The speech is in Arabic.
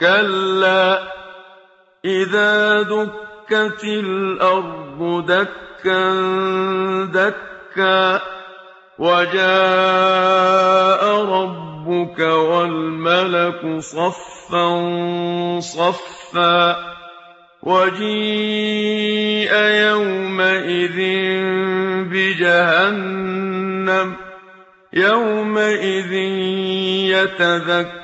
كلا إذا دكت الأرض دكا دكا وجاء ربك والملك صفا صفا وجيء يومئذ بجهنم يومئذ يتذكر